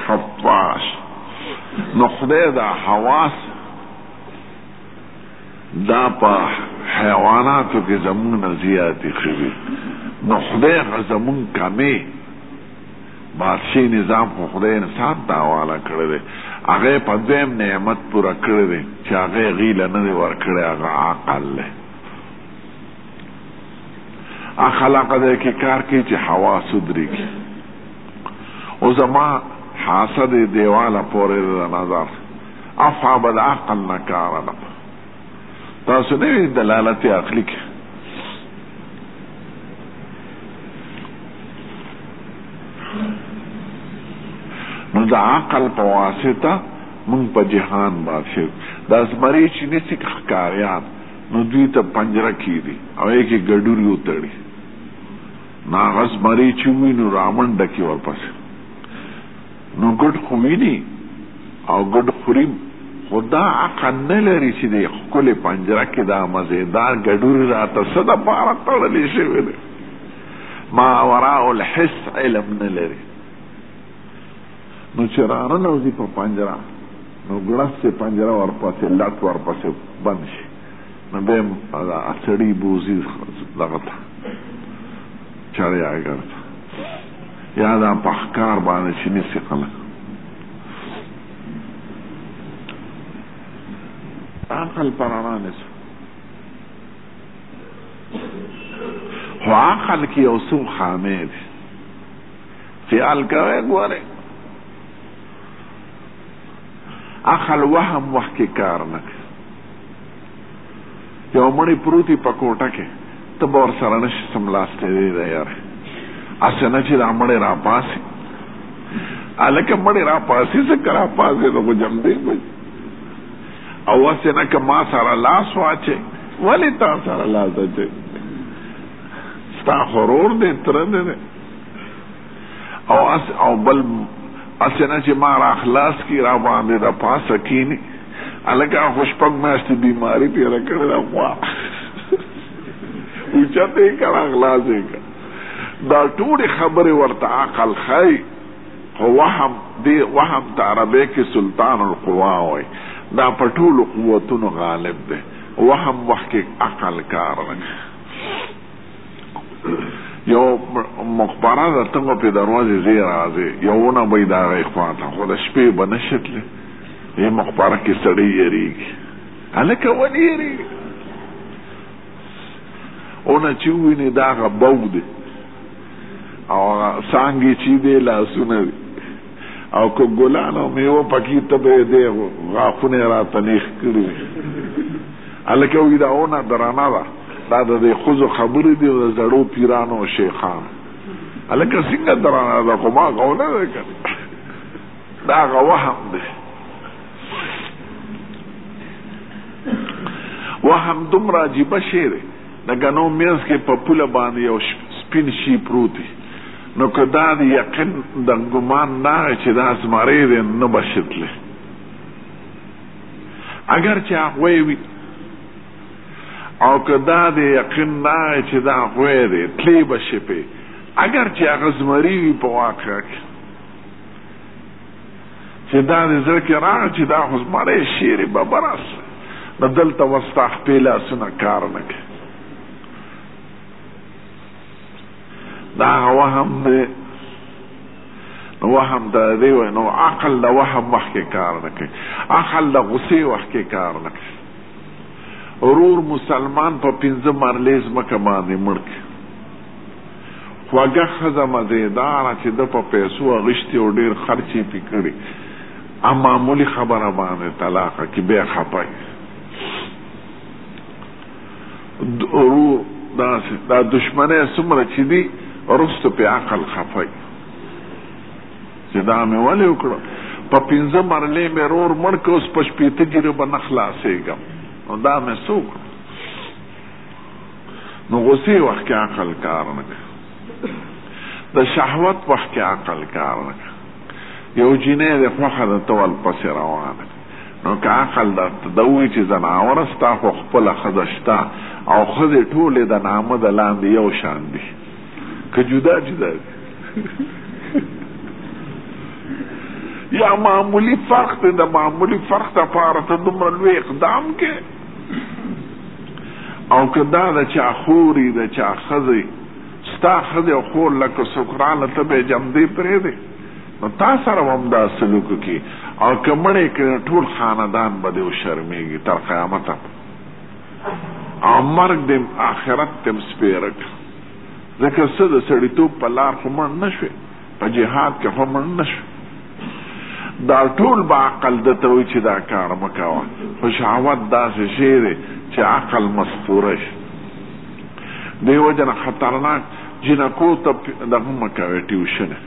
خفاش نو خدای دا حواس دا په حیواناتو کې زمونږ نه زیاتې شوي نو خدای هغه زمونږ کمې بادشي نظام خو خدای انسان ته حواله کړی دی هغه په دویم نعمت پوره کړی دی چې هغه غیله نه دی ورکړی هغه عقل دی اخلاق ده کې کار کوي چې هوا سدري کی او زما حاسد دیواله پورې د نظر افعب العقل نه کار نه تاسو نه دلالت عقلی کې نو د عقل په واسطه مونږ په جهان باندې دا زمری چې نسی ښکاریان نو دوی ته پنجره کېږدي او یې کې ګډوري وتړي، نو هغه زمری چې وویني نو رامنډه کړي ورپسې، نو ګډ خو ویني او ګډ خوري، خو دا عقل نه لري چې دې ښکلې پنجره کې دا مزېدار ګډوري راته څه دپاره تړلې شوي دی، ماوراء الحس علم نه لري، نو چې راننوځي په پنجره. نو ګړس چې پنجره ورپسې لټ ورپسې بند شي نو بیا هغه اڅړي بوزي دغه ته چړیاګر ته یا دا په ښکار باندې چې نیسي خلک عقل پر رڼا نیسو خو عقل کې یو څو خامې دي چې هلکه وایي ګورئ عقل وهم وخت کې کار نه کوي یو مړی پروتي په کوټه کې ته به ورسره نشي څملاستې دی ده یاره هسې نه چې دا مړی راپاسي هلکه مړی راپاسي ځکه راپاسې ته خو جمدې به او هسې نه که ما سره لاس واچې ولې تا سره لاس اچې ستا خو ورور دی تره دی او اس او بل اسنه چې ما را خلاص کی را باندې د پاسه کینی الکه خوش پک مېشت بیماری پی را کړل خو او چته کړه خلاص کړه دا ټول خبره ورته عقل خای خو وهم دی وهم ته عربی کې سلطان القوا وای دا په ټولو قوتونو غالب دی وهم وخت کې عقل کار نه یو مخبره ده ته به پې دروازې ځای راځې یوونه به یې د هغې خوا ته خو د شپې به نه شي تللی دې مخبره کې سړی یېرېږي هلکه ولې یېرېږي اونه چې ووینې دا هغه بوګ دی او هغه څانګې چې دی لاسونه دی او که ګلان او میوه پکې ته به دې غاښونه یې راته نیخ کړي وي هلکه وایي دا ونه درنه ده دا د دې ښځو خبرې دي د زړو پیرانو او شیخانو هلکه څنګه درنه ده خو ما هغه ونه ده کړې دا هغه وهم دی وهم دومره عجیبه شی دی لکه نو منځ کې په پوله باندې یو سپین شي پروت دی نو که دا د یقین د ګمان نه وی چې دا زمری دی نه به شي تللی اګر چې هغوی وي او که دا د یقین نه وی چې دا هغوی دی تللی به شي پې اګر چې هغه زمری وي په واقع کې چې دا د زړه کې راغی چې دا خو زمری شیرې به براسي نو دلته وستا خپې لاسونه کار نه کوي دا هغه وهم دی نو وهم ته دی وای نو عقل د وهم مخکې کار نه کوي عقل د غصې مخکې کار نه کوي ورور مسلمان په پنځه مرلې ځمکه باندې مړ کړي خوږه ښځه مزېداره چې ده په پیسو اغوښتي او ډېر خرچ یې پې کړي ا معمولي خبره باندې طلاقه کې بیا خپه ورو دا دا دشمنه سمره چې دی رستو په عقل خفای چې دا مې ولې وکړو په پنځه مرلې مې رور مړ که اوس په شپېته جیره به نه خلاصېږم نو دا مې څه وکړو نو غصې وخت کې عقل کار نه کوي د شهوت وخت کې عقل کار نه کوي یو جینۍ د خوښه د تول پسې روانه نو که عقل درته د ووایي چې ځناوره ستا خو خپله ښځه شته او ښځې ټولې د نامه د لاندې یو شان دي که جدا جدا دي یا معمولی فرق دی د معمولی فرق لپاره ته دومره لوی اقدام کې او که دا د چا خوري د چا ښځې ستا ښځې او خور لکه سکرانه ته به یې جمدې پرېږدې نو تا سره به هم دا سلوک وکړي او که مړ یې کړې نو ټول خاندان به دې وشرمېږي تر قیامته به او مرګ دې آخرت ته هم سپېره کړه ځکه څه د سړیتوب په لار خو مړ نه شوې په جهاد کې خو مړ نه شوې دا ټول به عقل د ته وي چې دا کار مه کوه خو شهوت داسې شی دی چې عقل مستوره شي دې وجه نه خطرناک جینکو ته دغه مه کوې ټیوشن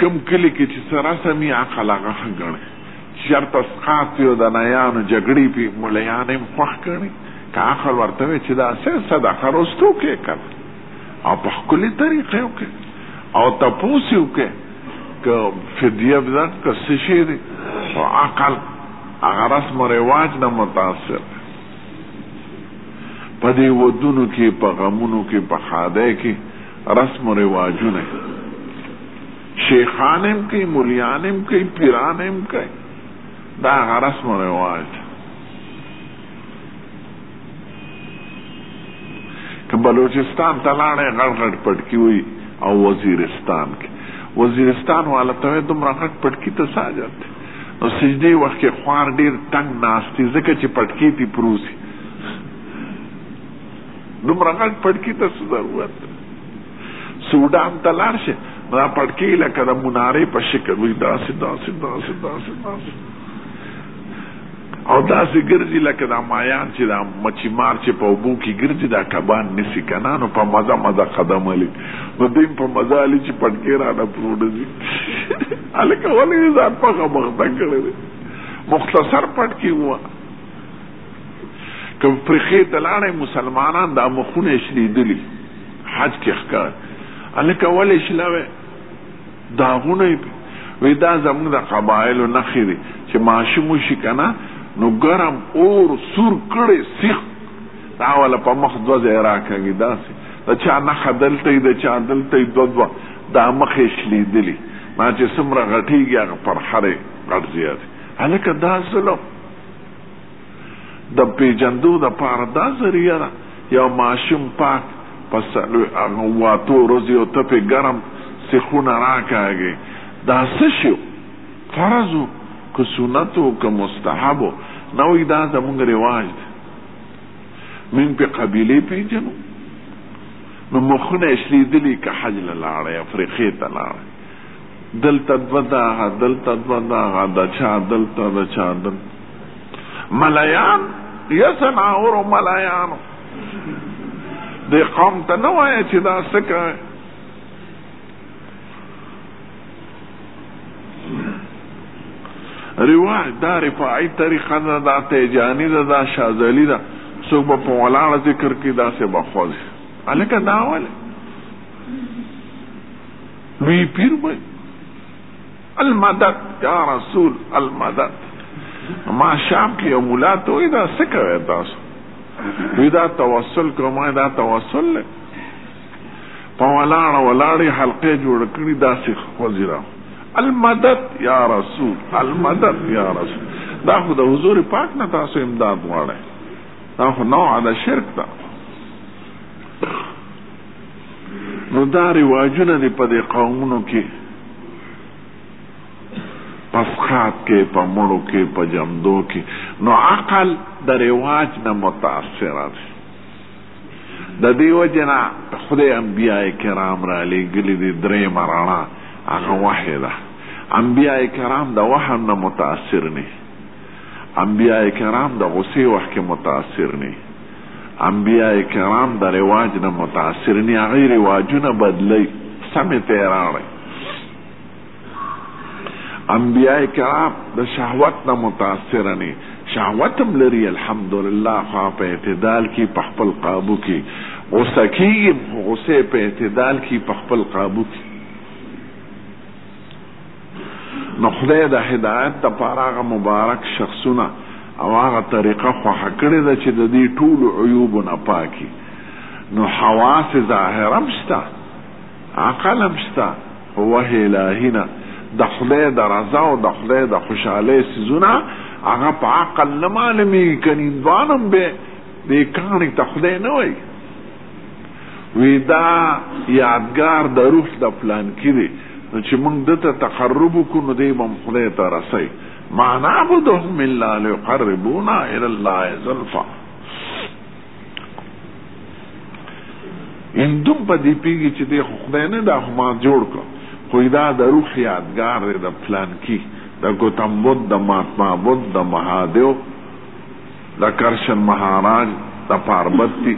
کوم کلي کې چې څه رسم يي عقل هغه ښه ګڼي چې چرته سقاط وي او د نيانو جګړې پي مليان هم خوښ ګڼي که عقل ورته وي چې دا څه صدقه رستو کې کړه او په ښکلې طريقه وکړي او تپوس يې وکړي که فدیه ده که څه شی دی او عقل هغه رسم و رواج نه متاثر په دې ودونو کې په غمونو کې په ښادۍ کې رسم و رواجونه شیخان هم کوي ملیان هم کوي پیران هم کوي دا هغه رسم و رواج دی که بلوچستان ته لاړی غړ غړ پټکی وي او وزیرستان کې وزیرستان والا ته دومره غټ پټکی ته ساجت دی نو سجدي وخت کې خوار ډیر تنگ ناست دي ځکه چې پټکی دي پروسي دومره غږ پړکي ته څه ضرورت دی سوډان ته لاړ شي دا پړکي لکه د منارې په شکل وي داسې داسې داسې داسې داسې او داسې ګرځي لکه دا مایان چې دا مچي مار چې په اوبو کې ګرځي دا کبان نیسي که نه نو په مزه مزه قدم هلي نو دوی په مزه هلي چې پټکې رانه پروډځي هلکه ولې ځان پخه مخته کړی دی مختصر پټکي ووه که پر خې ته لاړې مسلمانان دا مخونه شلیدلی حج کې ښکار الکه ولې شلاوه داغونه وی دا زموږ د قبایلو نخې دي چې ماشوم وشي که نه نو ګرم اور سور کړی سیخ دا وله په مخ دوه ځای راکږي داسې د چا نښه دلته یي د چا دلته یي دوه دوه دا مخ یې شلیدلي ما چې څومره غټېږي هغه پرخرې غټ زیات هلکه دا ظلم د پېژندو د پاره دا ذریعه ده، یو ماشوم پاک په څلوېښت او اتو ورځیو ته پې ګرم سیخونه راکاږی دا څه شی وو؟ فرض وو که سنت وو که مستحب وو؟ نه وایی دا زمونږ رواج دی مونږ پې قبیلې پېژنو نو مخونه یې شلیدلی که حج له لاړی افریقې ته لاړی. دلته دوه داغه دلته دوه داغه د چا دلته د چا دلته ملایان یا سناورو ملایانو د قوم ته نه وایه چې دا څه کوي رواج دا رفاعي طریقه ده دا تیجاني ده دا شازلي ده څوک به په ولاړه ذکر کړي داسې به خوځي هلکه دا ولې لوی پیر وای المدد یا رسول المدد ما شام کې یو مولا ته وای دا څه کوي تاسو وی دا توسل کوم دا توسل له په ولاړ ولاړې حلقې جوړ کړې دا سیخ وزیرا المدد یا رسول المدد یا رسول دا خو د حضور پاک نه تاسو امداد غواړئ دا خو نوع د شرک ده نو دا رواجونه دې په دې قومونو کې په سخات کې په مړو کې په جمدو کې نو عقل د رواج نه متاثر دی د دې وجه نه خدای انبیاء کرام را لېږلي دي درې مرانا هغه وحی ده انبیاء کرام د وهم نه متاثر نه انبیاء کرام د غصې وخت کې متاثر نه انبیاء کرام د رواج نه متاثر نه هغه رواجونه بدلی سمې ته راړی انبیاء کرام د شهوت نه متاثر نه شهوت هم لري الحمدلله خو په اعتدال کې په خپل قابو کې غوسه کېږي غوسه په اعتدال کې په خپل قابو کې نو خدای د هدایت دپاره هغه مبارک شخصونه او هغه طریقه خوښه کړې ده چې د دې ټولو عیوبو نه پاکي نو حواس ظاهره هم شته عقل هم شته خو وحی الهي نه د خدای د رضا او د خدای د خوشحالۍ څیزونه هغه په عقل نه معلومېږي که نیندوان هم به دې کاڼي ته خدای نه وایي وی دا یادګار د روح د پلانکی دی نو چې موږ دته تقرب وکړو نو دی بم خدای ته رسي ما نعبدهم الا ليقربونا الى الله زلفا ان دوم په دې پیږي چې د خدای نه د ما جوړ کړ خو دا د روح یادګار دی د پلان کې د ګوتم بود د ماتما بود د مهادیو دا کرشن مهاراج دا پاربتی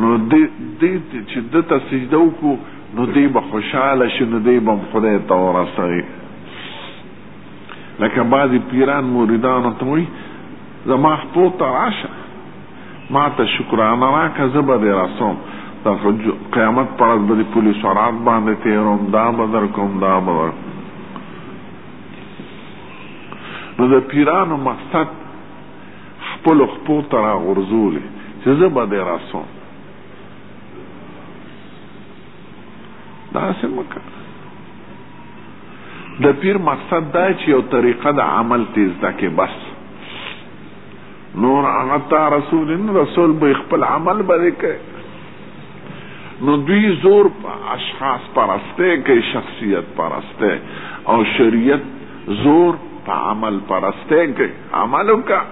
نو دی دی چې د ته سجده وکړو نو دی به خوشاله شي نو دی به هم خدای ته ورسوي لکه بعضې پیران مریدانو ته وایي زما خپو ته راشه ما ته شکرانه راکړه زه به دې رسوم د قیامت پر ورځ به دې پولیس ورات باندې تېروم دا به درکوم دا به درکوم نو د پیرانو مقصد خپل خپو ته راغورځول چې زه به دی راسوم داسې مه د پیر مقصد دا چې یو طریقه د عمل تیز ده کې بس نور عطا رسول رسول به خپل عمل باندې کوي نو دوی زور په اشخاص پرسته کوي شخصیت پرسته او شریعت زور په عمل پرسته کوي عمل وکړه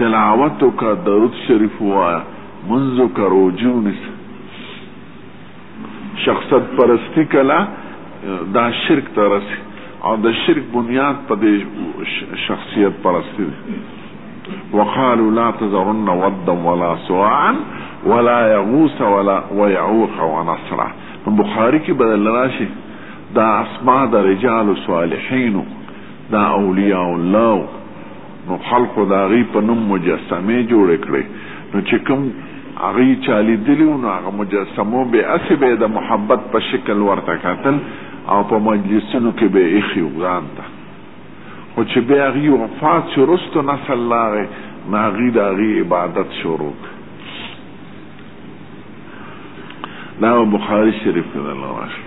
تلاوت وکړه درود شریف ووایه منځ وکړه روژې ونیسه شخصت پرستی کله دا شرک ته رسی او د شرک بنیاد په دې شخصیت پرستی دی وقالوا لا تذرن ودا ولا سواعا ولا يغوث ولا ويعوق ونصرا په بخاری کې بدل راشي دا اسماء د رجال صالحین دا اولیاء الله نو خلکو د هغوی په نوم مجسمې جوړې کړې، نو چې کوم هغوی چا لیدلي وو، نو هغه مجسمو به هسې به یې د محبت په شکل ورته کتل او په مجلسونو کې به یې ایښي وو ځان ته، خو چې بیا هغوی وفات شو، وروسته نسل راغی، نو هغوی د هغوی عبادت شروع کړ. دا په بخاري شریف کې درله راشي.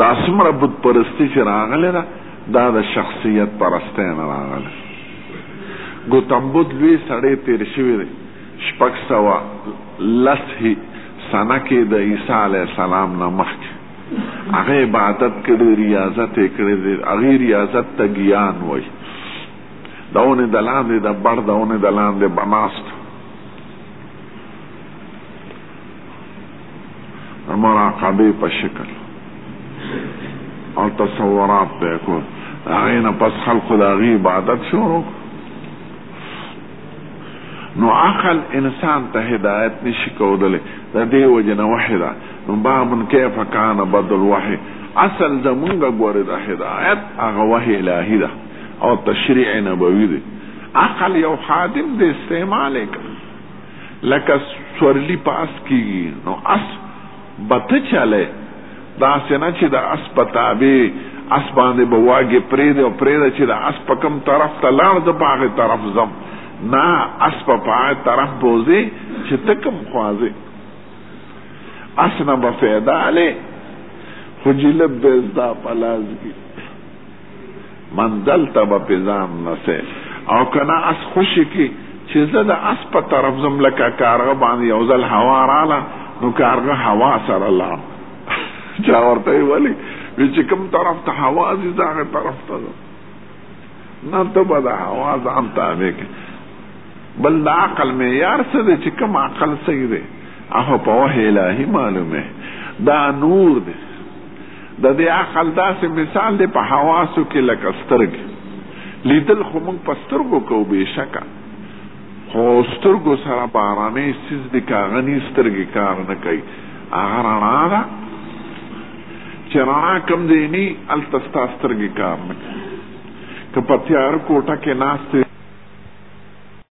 دا څومره بت پرستي چې راغلې ده دا د شخصیت پرستۍ نه راغلې ده. ګوتم بد لوی سړی تېر شوی دی شپږ سوه لس هي سنه کې د عیسی علیه السلام نه مخکې هغه عبادت کړی ریاضت یې کړی دی هغې ریاضت ته ګیان وایي د ونې د لاندې د بړ د ونې د لاندې به ناست مراقبې په شکل او تصورات به کو هغه نه پس خلق د هغه عبادت شروع نو عقل انسان ته هدایت نشي کولای د دې وجه نه وحده نو باب کیف کان بدل وحی اصل زمونږ ګوره د هدایت هغه وحی الهی ده او تشریع نبوي ده عقل یو خادم دی استعمال کړ لکه سورلی په اس کېږي نو اس به ته چلې، داسې نه چې د اس په تابع اس باندې به واګې پرېږدې او پرېږده چې د اس په کوم طرف ته لاړ زه په هغې طرف ځم، نه اس به په هغه طرف بوځې چې ته کوم خوا ځې. اس نه به فایده الی خو جلب به ستا په لاس ګي. منزل ته به په ځان رسې او که نه اس خوشې کړي چې زه د اس په طرف ځم لکه کارغه باندې یو ځل هوا راله نو کارغه هوا سره لاړ چا ورته یې ولي وی چې کوم طرف ته هوا ځي زه هغه طرف ته ځم نه ته به د هوا ځان تابع کړې بل د عقل معیار څه دی چې کوم عقل صحیح دی هغه په وحې الهي معلومه دا نور دی د دې عقل داسې مثال دی په حواسو کې لکه سترګې. لیدل خو موږ په سترګو کوو بېشکه، خو سترګو سره بهرنی څیز دی که هغه نی سترګې کار نه کوي. هغه رڼا ده چې رڼا کوم ځای نی هلته ستا سترګې کار نه کوي. که په تیاره کوټه کې ناست